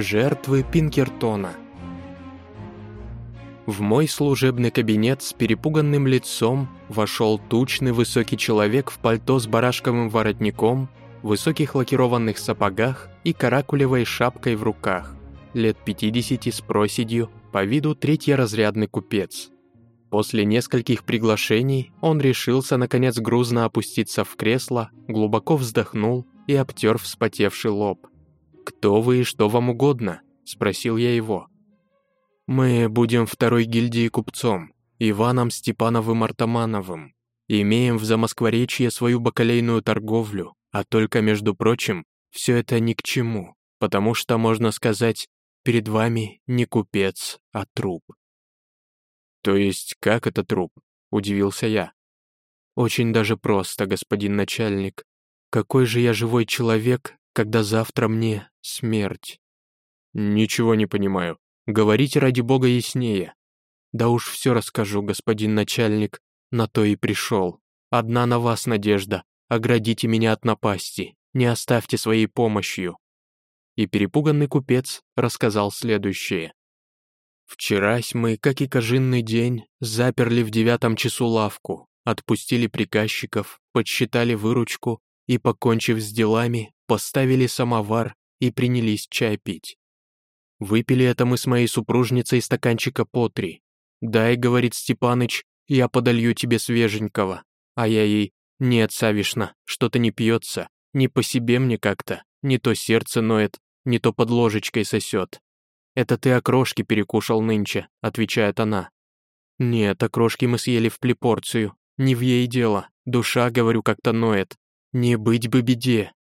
Жертвы Пинкертона. В мой служебный кабинет с перепуганным лицом вошел тучный высокий человек в пальто с барашковым воротником, высоких лакированных сапогах и каракулевой шапкой в руках, лет 50 с проседью, по виду третьеразрядный купец. После нескольких приглашений он решился наконец грузно опуститься в кресло, глубоко вздохнул и обтер вспотевший лоб. «Кто вы и что вам угодно?» – спросил я его. «Мы будем второй гильдии купцом, Иваном Степановым Артамановым. Имеем в Замоскворечье свою бакалейную торговлю, а только, между прочим, все это ни к чему, потому что, можно сказать, перед вами не купец, а труп». «То есть как это труп?» – удивился я. «Очень даже просто, господин начальник. Какой же я живой человек, когда завтра мне смерть?» «Ничего не понимаю. Говорите ради бога яснее». «Да уж все расскажу, господин начальник. На то и пришел. Одна на вас надежда. Оградите меня от напасти. Не оставьте своей помощью». И перепуганный купец рассказал следующее. Вчерась мы, как и кожинный день, заперли в девятом часу лавку, отпустили приказчиков, подсчитали выручку и, покончив с делами, поставили самовар и принялись чай пить. Выпили это мы с моей супружницей стаканчика по три. «Дай», — говорит Степаныч, — «я подолью тебе свеженького». А я ей, «Нет, Савишна, что-то не пьется, не по себе мне как-то, не то сердце ноет, не то под ложечкой сосет. «Это ты окрошки перекушал нынче», — отвечает она. «Нет, окрошки мы съели в плепорцию. Не в ей дело. Душа, говорю, как-то ноет. Не быть бы беде.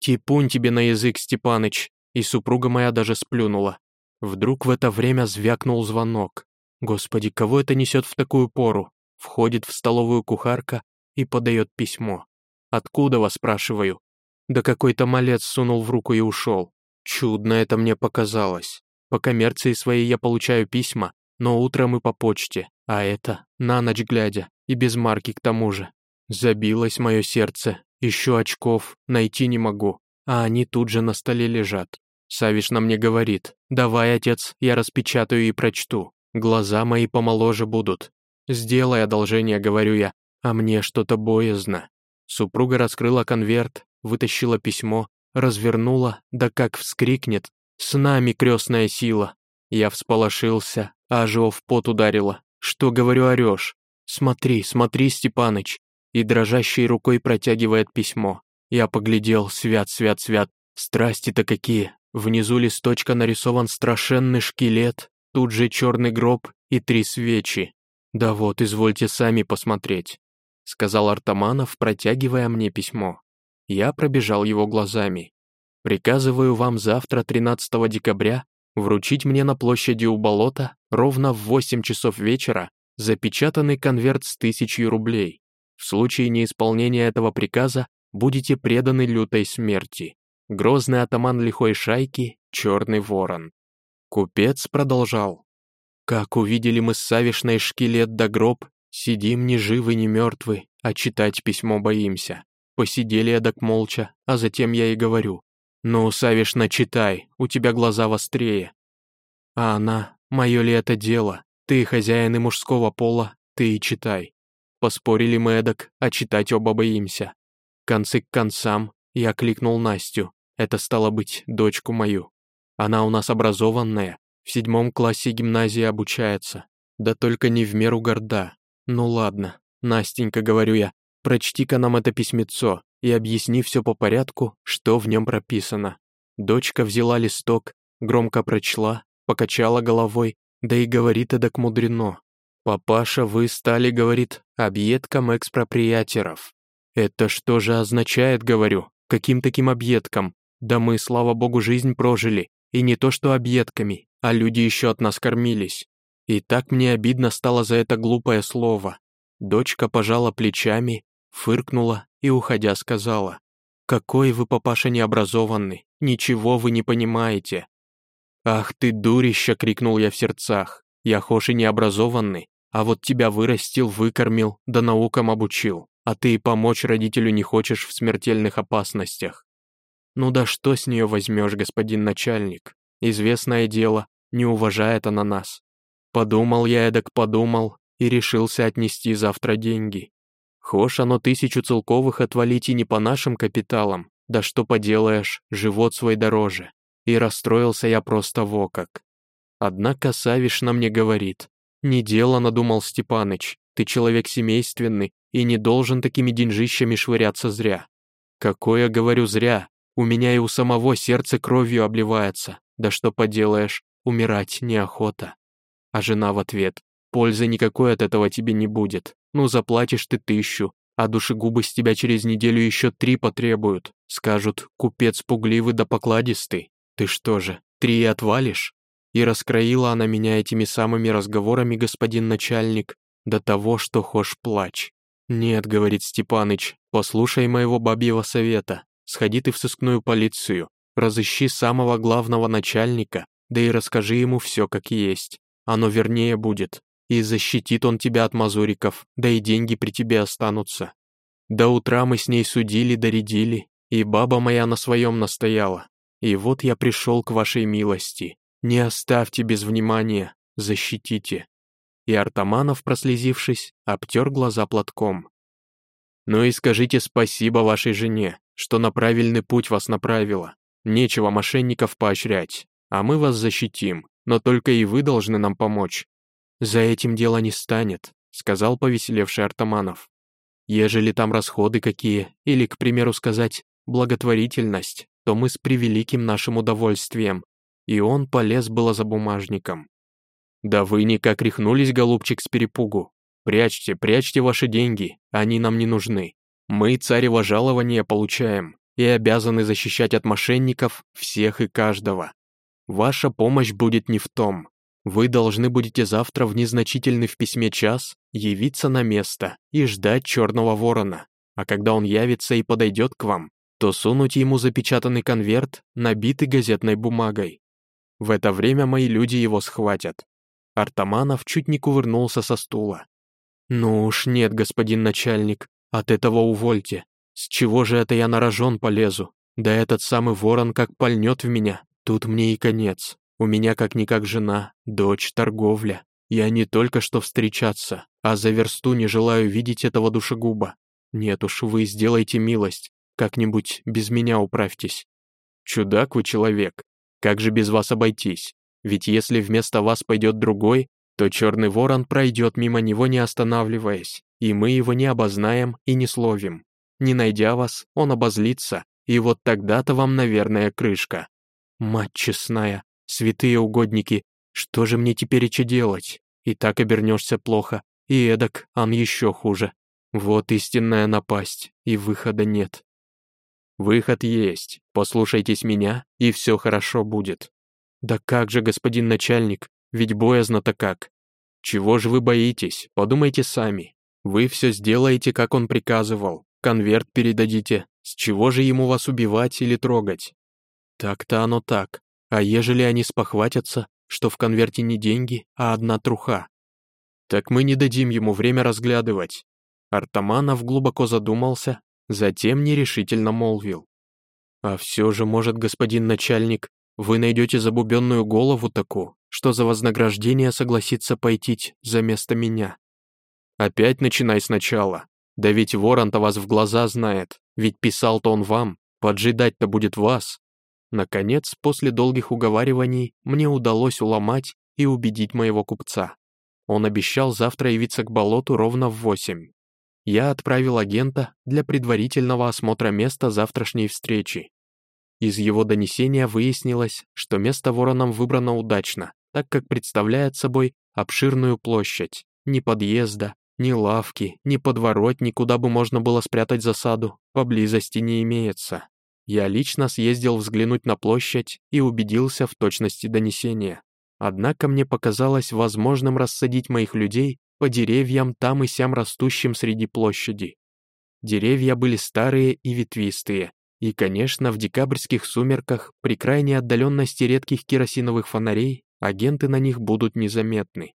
Типунь тебе на язык, Степаныч». И супруга моя даже сплюнула. Вдруг в это время звякнул звонок. Господи, кого это несет в такую пору? Входит в столовую кухарка и подает письмо. «Откуда вас?» – спрашиваю. Да какой-то малец сунул в руку и ушел. Чудно это мне показалось. По коммерции своей я получаю письма, но утром и по почте, а это на ночь глядя, и без марки к тому же. Забилось мое сердце, еще очков найти не могу, а они тут же на столе лежат. Савиш на мне говорит, давай, отец, я распечатаю и прочту, глаза мои помоложе будут. Сделай одолжение, говорю я, а мне что-то боязно. Супруга раскрыла конверт, вытащила письмо, развернула, да как вскрикнет, с нами крестная сила. Я всполошился, а аж в пот ударила. Что, говорю, орешь? Смотри, смотри, Степаныч. И дрожащей рукой протягивает письмо. Я поглядел, свят, свят, свят. Страсти-то какие. Внизу листочка нарисован страшенный шкелет, тут же черный гроб и три свечи. Да вот, извольте сами посмотреть, сказал Артаманов, протягивая мне письмо. Я пробежал его глазами. Приказываю вам завтра, 13 декабря, вручить мне на площади у болота ровно в 8 часов вечера запечатанный конверт с тысячей рублей. В случае неисполнения этого приказа будете преданы лютой смерти. Грозный атаман лихой шайки, черный ворон. Купец продолжал. Как увидели мы с Савишной шкелет да гроб, сидим ни живы, ни мертвы, а читать письмо боимся. Посидели эдак молча, а затем я и говорю. «Ну, Савишна, читай, у тебя глаза вострее». А она, мое ли это дело, ты хозяин и мужского пола, ты и читай. Поспорили мы эдак, а читать оба боимся. Концы к концам, я кликнул Настю, это стало быть дочку мою. Она у нас образованная, в седьмом классе гимназии обучается, да только не в меру горда. Ну ладно, Настенька, говорю я, прочти-ка нам это письмецо, и объясни все по порядку, что в нем прописано. Дочка взяла листок, громко прочла, покачала головой, да и говорит эдак мудрено. «Папаша, вы стали, — говорит, — объедком экспроприаторов». «Это что же означает, — говорю, — каким таким объедком? Да мы, слава богу, жизнь прожили, и не то что объедками, а люди еще от нас кормились. И так мне обидно стало за это глупое слово. Дочка пожала плечами, фыркнула и, уходя, сказала, «Какой вы, папаша, необразованный, ничего вы не понимаете». «Ах ты, дурища!» — крикнул я в сердцах. «Я хошь и необразованный, а вот тебя вырастил, выкормил, да наукам обучил, а ты и помочь родителю не хочешь в смертельных опасностях». «Ну да что с нее возьмешь, господин начальник? Известное дело, не уважает она нас. Подумал я эдак подумал и решился отнести завтра деньги. Хошь оно тысячу целковых отвалить и не по нашим капиталам, да что поделаешь, живот свой дороже. И расстроился я просто во как. Однако Савишна мне говорит, не дело надумал Степаныч, ты человек семейственный и не должен такими деньжищами швыряться зря. Какое, говорю, зря, у меня и у самого сердце кровью обливается, да что поделаешь, умирать неохота. А жена в ответ, пользы никакой от этого тебе не будет, ну заплатишь ты тысячу, а душегубы с тебя через неделю еще три потребуют. Скажут, купец пугливый да покладистый. Ты что же, три отвалишь? И раскроила она меня этими самыми разговорами, господин начальник, до того, что хошь плачь. «Нет», — говорит Степаныч, — «послушай моего бабьего совета. Сходи ты в сыскную полицию, разыщи самого главного начальника, да и расскажи ему все как есть. Оно вернее будет и защитит он тебя от мазуриков, да и деньги при тебе останутся. До утра мы с ней судили, доредили, и баба моя на своем настояла. И вот я пришел к вашей милости. Не оставьте без внимания, защитите». И Артаманов, прослезившись, обтер глаза платком. «Ну и скажите спасибо вашей жене, что на правильный путь вас направила. Нечего мошенников поощрять, а мы вас защитим, но только и вы должны нам помочь, «За этим дело не станет», — сказал повеселевший Артаманов. «Ежели там расходы какие, или, к примеру сказать, благотворительность, то мы с превеликим нашим удовольствием». И он полез было за бумажником. «Да вы никак рехнулись, голубчик, с перепугу. Прячьте, прячьте ваши деньги, они нам не нужны. Мы царево жалование получаем и обязаны защищать от мошенников всех и каждого. Ваша помощь будет не в том, вы должны будете завтра в незначительный в письме час явиться на место и ждать черного ворона, а когда он явится и подойдет к вам, то сунуть ему запечатанный конверт, набитый газетной бумагой. В это время мои люди его схватят. Артаманов чуть не кувырнулся со стула. «Ну уж нет, господин начальник, от этого увольте. С чего же это я на рожон полезу? Да этот самый ворон как пальнет в меня, тут мне и конец». У меня как-никак жена, дочь, торговля. Я не только что встречаться, а за версту не желаю видеть этого душегуба. Нет уж, вы сделайте милость, как-нибудь без меня управьтесь. Чудак вы человек, как же без вас обойтись? Ведь если вместо вас пойдет другой, то черный ворон пройдет мимо него не останавливаясь, и мы его не обознаем и не словим. Не найдя вас, он обозлится, и вот тогда-то вам, наверное, крышка. Мать честная, Святые угодники, что же мне теперь еще делать? И так обернешься плохо, и эдак, ан еще хуже. Вот истинная напасть, и выхода нет. Выход есть, послушайтесь меня, и все хорошо будет. Да как же, господин начальник, ведь боязно-то как. Чего же вы боитесь, подумайте сами. Вы все сделаете, как он приказывал, конверт передадите, с чего же ему вас убивать или трогать? Так-то оно так. А ежели они спохватятся, что в конверте не деньги, а одна труха? Так мы не дадим ему время разглядывать. Артаманов глубоко задумался, затем нерешительно молвил. А все же, может, господин начальник, вы найдете забубенную голову такую, что за вознаграждение согласится пойти за место меня. Опять начинай сначала. Да ведь ворон-то вас в глаза знает, ведь писал-то он вам, поджидать-то будет вас. Наконец, после долгих уговариваний, мне удалось уломать и убедить моего купца. Он обещал завтра явиться к болоту ровно в восемь. Я отправил агента для предварительного осмотра места завтрашней встречи. Из его донесения выяснилось, что место вороном выбрано удачно, так как представляет собой обширную площадь, ни подъезда, ни лавки, ни подворотни, куда бы можно было спрятать засаду, поблизости не имеется. Я лично съездил взглянуть на площадь и убедился в точности донесения. Однако мне показалось возможным рассадить моих людей по деревьям там и сям растущим среди площади. Деревья были старые и ветвистые, и, конечно, в декабрьских сумерках, при крайней отдаленности редких керосиновых фонарей, агенты на них будут незаметны.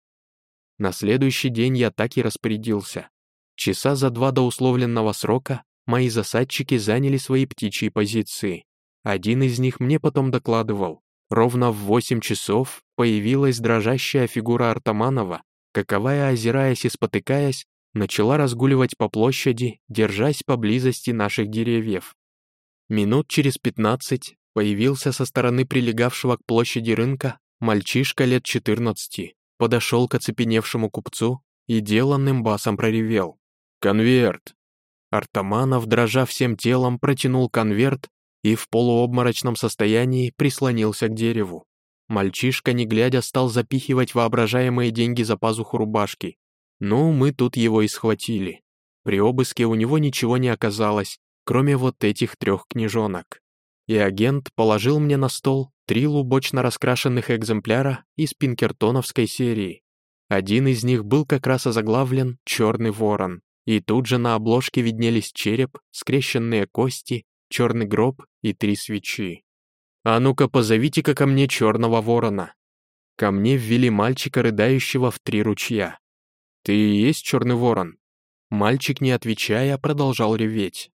На следующий день я так и распорядился. Часа за два до условленного срока мои засадчики заняли свои птичьи позиции. Один из них мне потом докладывал. Ровно в восемь часов появилась дрожащая фигура Артаманова, каковая, озираясь и спотыкаясь, начала разгуливать по площади, держась поблизости наших деревьев. Минут через пятнадцать появился со стороны прилегавшего к площади рынка мальчишка лет четырнадцати, подошел к оцепеневшему купцу и деланным басом проревел. «Конверт!» Артаманов, дрожа всем телом, протянул конверт и в полуобморочном состоянии прислонился к дереву. Мальчишка, не глядя, стал запихивать воображаемые деньги за пазуху рубашки. Ну, мы тут его и схватили. При обыске у него ничего не оказалось, кроме вот этих трех книжонок. И агент положил мне на стол три лубочно раскрашенных экземпляра из пинкертоновской серии. Один из них был как раз озаглавлен «Черный ворон», и тут же на обложке виднелись череп, скрещенные кости черный гроб и три свечи. «А ну-ка, позовите-ка ко мне черного ворона». Ко мне ввели мальчика, рыдающего в три ручья. «Ты и есть черный ворон?» Мальчик, не отвечая, продолжал реветь.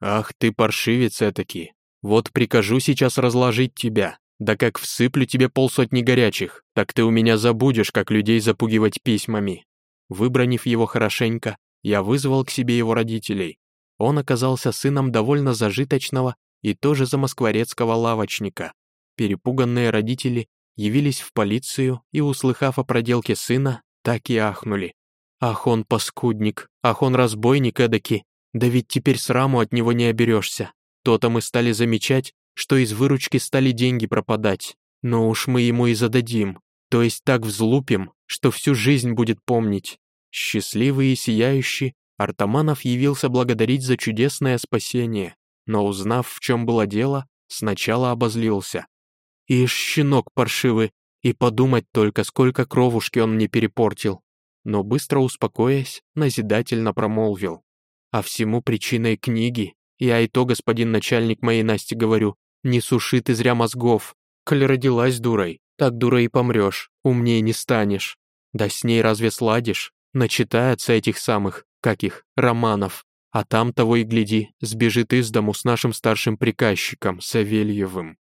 «Ах ты, паршивец этакий! Вот прикажу сейчас разложить тебя, да как всыплю тебе полсотни горячих, так ты у меня забудешь, как людей запугивать письмами». Выбранив его хорошенько, я вызвал к себе его родителей. Он оказался сыном довольно зажиточного и тоже замоскворецкого лавочника. Перепуганные родители явились в полицию и, услыхав о проделке сына, так и ахнули. «Ах он паскудник, ах он разбойник эдаки, да ведь теперь сраму от него не оберешься. То-то мы стали замечать, что из выручки стали деньги пропадать. Но уж мы ему и зададим, то есть так взлупим, что всю жизнь будет помнить». Счастливый и сияющий, Артаманов явился благодарить за чудесное спасение, но узнав, в чем было дело, сначала обозлился. «Ишь, щенок паршивый, и подумать только, сколько кровушки он мне перепортил!» Но быстро успокоясь, назидательно промолвил. «А всему причиной книги. Я и то, господин начальник моей Насти, говорю, не суши ты зря мозгов. Коль родилась дурой, так дурой и помрешь, умнее не станешь. Да с ней разве сладишь? Начитается этих самых, как их, романов, а там того и гляди, сбежит из дому с нашим старшим приказчиком, Савельевым.